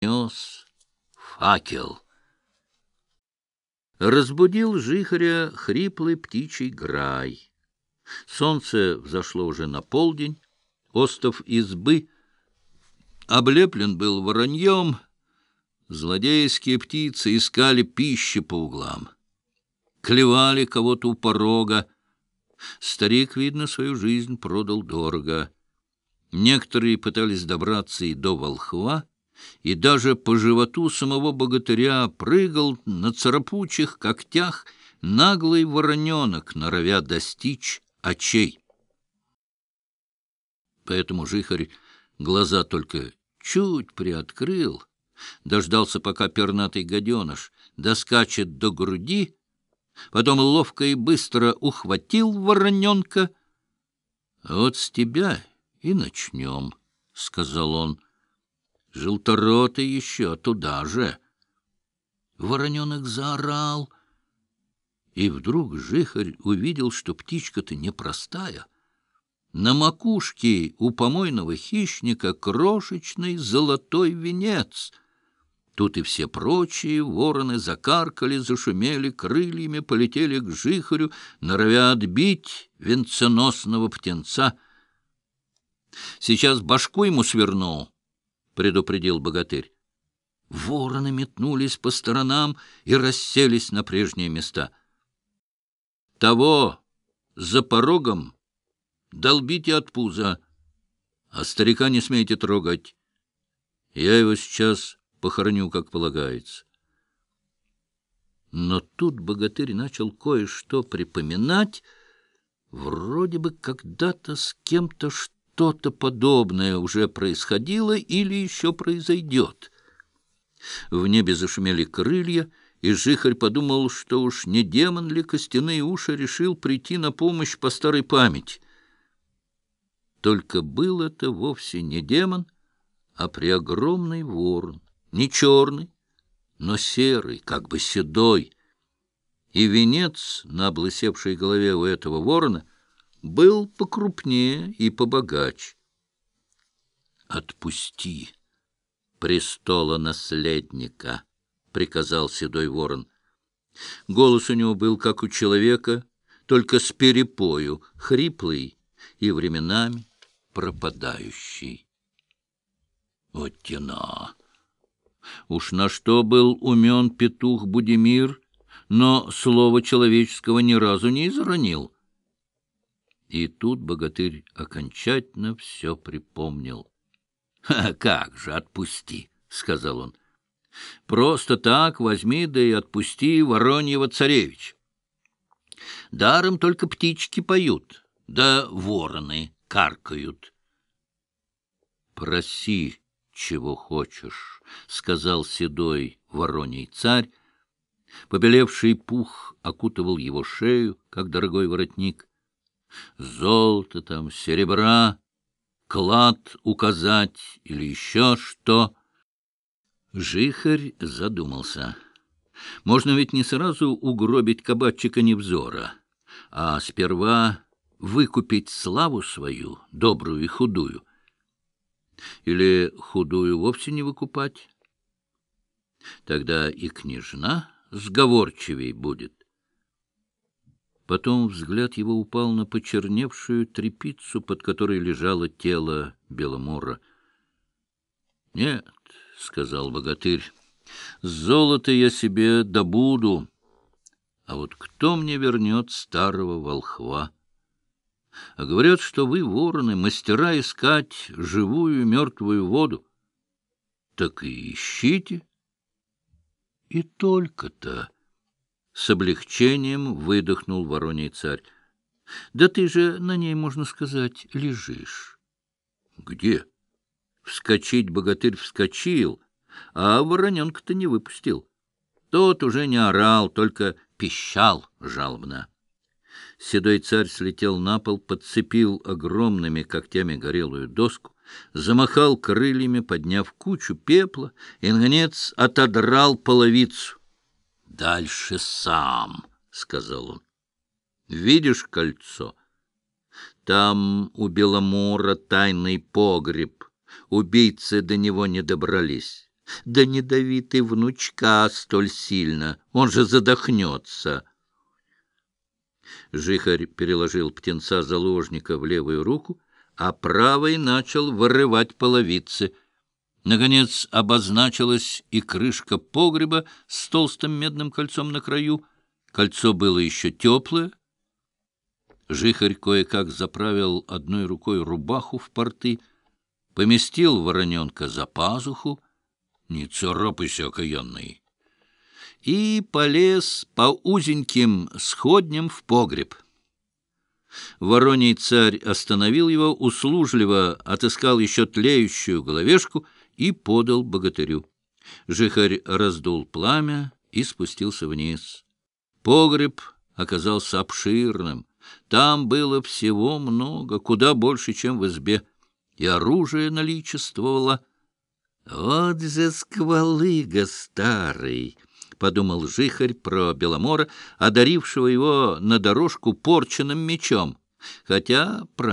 нес факел. Разбудил жихаря хриплый птичий грай. Солнце взошло уже на полдень, остов избы облеплен был вороньем, злодейские птицы искали пищи по углам. Клевали кого-то у порога. Старик, видно, свою жизнь продал дорого. Некоторые пытались добраться и до волхва, и даже по животу самого богатыря прыгал на царапучих когтях наглый вороненок, норовя достичь очей. Поэтому жихарь глаза только чуть приоткрыл, дождался, пока пернатый гаденыш доскачет до груди, потом ловко и быстро ухватил вороненка. — Вот с тебя и начнем, — сказал он. — Желторотый еще туда же. Вороненок заорал, и вдруг жихарь увидел, что птичка-то непростая. На макушке у помойного хищника крошечный золотой венец — Тут и все прочие вороны закаркали, зашумели крыльями, полетели к жихарю, норовя отбить венценосного птенца. — Сейчас башку ему сверну, — предупредил богатырь. Вороны метнулись по сторонам и расселись на прежние места. — Того за порогом долбите от пуза, а старика не смейте трогать. Я его сейчас похороню, как полагается. Но тут богатырь начал кое-что припоминать. Вроде бы когда-то с кем-то что-то подобное уже происходило или еще произойдет. В небе зашумели крылья, и Жихарь подумал, что уж не демон ли костяные уши решил прийти на помощь по старой памяти. Только был это вовсе не демон, а преогромный ворон не черный, но серый, как бы седой. И венец на облысевшей голове у этого ворона был покрупнее и побогаче. «Отпусти престола наследника», — приказал седой ворон. Голос у него был, как у человека, только с перепою, хриплый и временами пропадающий. Вот тена! Уж на что был умен петух Будимир, но слова человеческого ни разу не изранил. И тут богатырь окончательно все припомнил. — Как же, отпусти, — сказал он. — Просто так возьми да и отпусти Вороньего царевич. Даром только птички поют, да вороны каркают. — Проси, чего хочешь, — сказал седой вороний царь. Побелевший пух окутывал его шею, как дорогой воротник. Золото там, серебра, клад указать или еще что. Жихарь задумался. Можно ведь не сразу угробить кабачика невзора, а сперва выкупить славу свою, добрую и худую, или худую вовсе не выкупать? Тогда и княжна сговорчивей будет. Потом взгляд его упал на почерневшую трепицу, под которой лежало тело Беломора. — Нет, — сказал богатырь, — золото я себе добуду, а вот кто мне вернет старого волхва? — а говорят, что вы, вороны, мастера искать живую мертвую воду. Так и ищите. И только-то... С облегчением выдохнул вороний царь. Да ты же на ней, можно сказать, лежишь. Где? Вскочить богатырь вскочил, а вороненка-то не выпустил. Тот уже не орал, только пищал жалобно. Седой царь слетел на пол, подцепил огромными когтями горелую доску, замахал крыльями, подняв кучу пепла, и, наконец, отодрал половицу. — Дальше сам, — сказал он. — Видишь кольцо? Там у Беломора тайный погреб. Убийцы до него не добрались. Да не дави ты внучка столь сильно, он же задохнется. Жихарь переложил птенца заложника в левую руку, а правой начал вырывать половицы. Наконец обозначилась и крышка погреба с толстым медным кольцом на краю. Кольцо было еще теплое. Жихарь кое-как заправил одной рукой рубаху в порты, поместил вороненка за пазуху, не царапайся, окаянный, и полез по узеньким сходням в погреб. Вороний царь остановил его, услужливо отыскал еще тлеющую головешку и подал богатырю. Жихарь раздул пламя и спустился вниз. Погреб оказался обширным. Там было всего много, куда больше, чем в избе, и оружие наличествовало. «Вот же сквалыга старый!» — подумал жихарь про Беломора, одарившего его на дорожку порченным мечом, хотя про